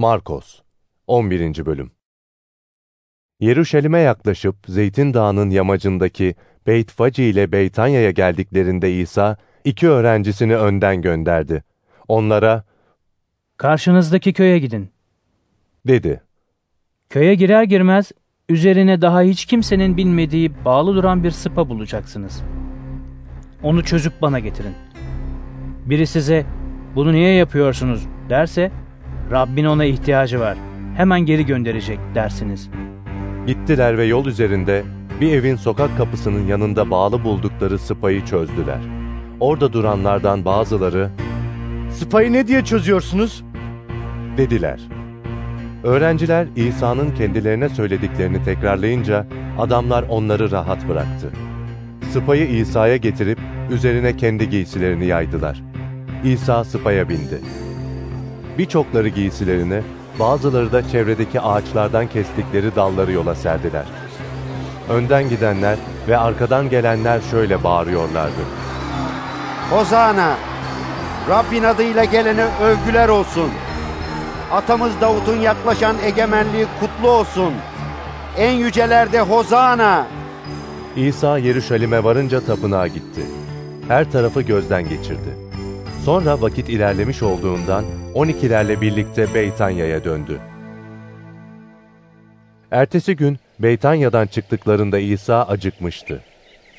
Markos 11. Bölüm Yeruşalim'e yaklaşıp Zeytin Dağı'nın yamacındaki Beyt Faci ile Beytanya'ya geldiklerinde İsa, iki öğrencisini önden gönderdi. Onlara, Karşınızdaki köye gidin. dedi. Köye girer girmez üzerine daha hiç kimsenin bilmediği bağlı duran bir sıpa bulacaksınız. Onu çözüp bana getirin. Biri size bunu niye yapıyorsunuz derse Rabbin ona ihtiyacı var. Hemen geri gönderecek dersiniz. Gittiler ve yol üzerinde bir evin sokak kapısının yanında bağlı buldukları sıpayı çözdüler. Orada duranlardan bazıları, Sıpayı ne diye çözüyorsunuz? dediler. Öğrenciler İsa'nın kendilerine söylediklerini tekrarlayınca adamlar onları rahat bıraktı. Sıpayı İsa'ya getirip üzerine kendi giysilerini yaydılar. İsa sıpaya bindi. Birçokları giysilerini, bazıları da çevredeki ağaçlardan kestikleri dalları yola serdiler. Önden gidenler ve arkadan gelenler şöyle bağırıyorlardı. Hozana! Rabbin adıyla gelene övgüler olsun. Atamız Davut'un yaklaşan egemenliği kutlu olsun. En yücelerde Hozana! İsa Yeruşalim'e varınca tapınağa gitti. Her tarafı gözden geçirdi. Sonra vakit ilerlemiş olduğundan 12'lerle birlikte Beytanya'ya döndü. Ertesi gün Beytanya'dan çıktıklarında İsa acıkmıştı.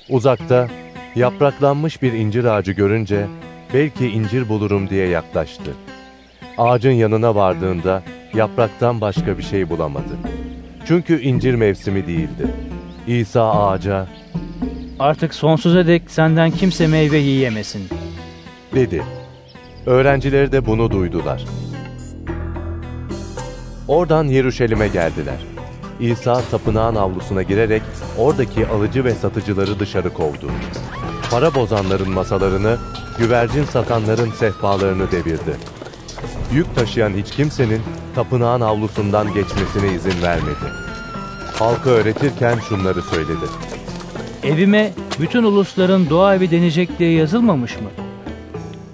Uzakta yapraklanmış bir incir ağacı görünce belki incir bulurum diye yaklaştı. Ağacın yanına vardığında yapraktan başka bir şey bulamadı. Çünkü incir mevsimi değildi. İsa ağaca Artık sonsuza dek senden kimse meyve yiyemesin. dedi. Öğrencileri de bunu duydular. Oradan Yeruşalim'e geldiler. İsa tapınağın avlusuna girerek oradaki alıcı ve satıcıları dışarı kovdu. Para bozanların masalarını, güvercin satanların sehpalarını devirdi. Yük taşıyan hiç kimsenin tapınağın avlusundan geçmesine izin vermedi. Halka öğretirken şunları söyledi. Evime bütün ulusların dua evi denecek diye yazılmamış mı?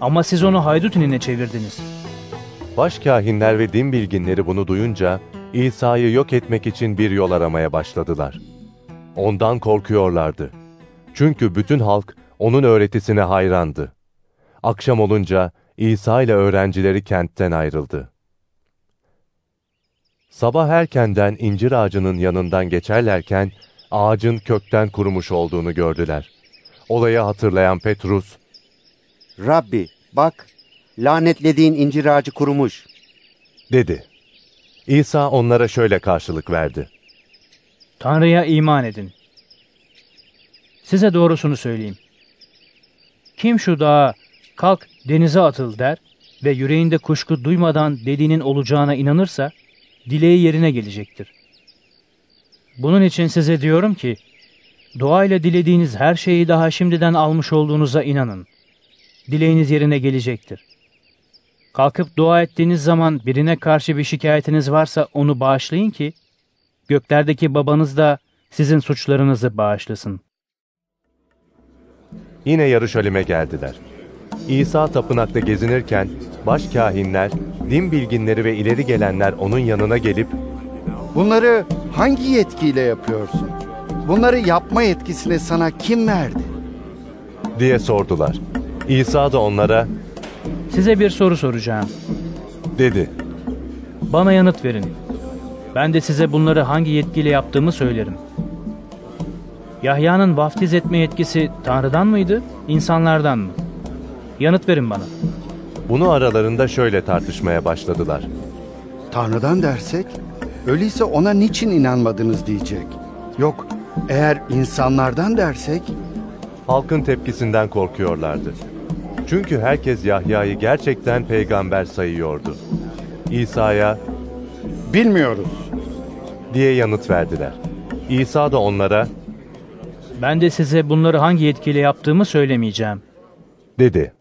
Ama siz onu haydut inine çevirdiniz. Başkahinler ve din bilginleri bunu duyunca İsa'yı yok etmek için bir yol aramaya başladılar. Ondan korkuyorlardı. Çünkü bütün halk onun öğretisine hayrandı. Akşam olunca İsa ile öğrencileri kentten ayrıldı. Sabah erkenden incir ağacının yanından geçerlerken ağacın kökten kurumuş olduğunu gördüler. Olayı hatırlayan Petrus, Rabbi bak lanetlediğin incir ağacı kurumuş. dedi. İsa onlara şöyle karşılık verdi. Tanrı'ya iman edin. Size doğrusunu söyleyeyim. Kim şu dağa kalk denize atıl der ve yüreğinde kuşku duymadan dediğinin olacağına inanırsa dileği yerine gelecektir. Bunun için size diyorum ki doğayla dilediğiniz her şeyi daha şimdiden almış olduğunuza inanın. Dileğiniz yerine gelecektir. Kalkıp dua ettiğiniz zaman birine karşı bir şikayetiniz varsa onu bağışlayın ki göklerdeki babanız da sizin suçlarınızı bağışlasın. Yine Yarışalim'e geldiler. İsa tapınakta gezinirken başkahinler, din bilginleri ve ileri gelenler onun yanına gelip Bunları hangi yetkiyle yapıyorsun? Bunları yapma yetkisini sana kim verdi? diye sordular. İsa da onlara Size bir soru soracağım. dedi. Bana yanıt verin. Ben de size bunları hangi yetkiyle yaptığımı söylerim. Yahya'nın vaftiz etme yetkisi Tanrı'dan mıydı, insanlardan mı? Yanıt verin bana. Bunu aralarında şöyle tartışmaya başladılar. Tanrı'dan dersek, öyleyse ona niçin inanmadınız diyecek. Yok, eğer insanlardan dersek, Halkın tepkisinden korkuyorlardı. Çünkü herkes Yahya'yı gerçekten peygamber sayıyordu. İsa'ya bilmiyoruz. diye yanıt verdiler. İsa da onlara Ben de size bunları hangi yetkiyle yaptığımı söylemeyeceğim. dedi.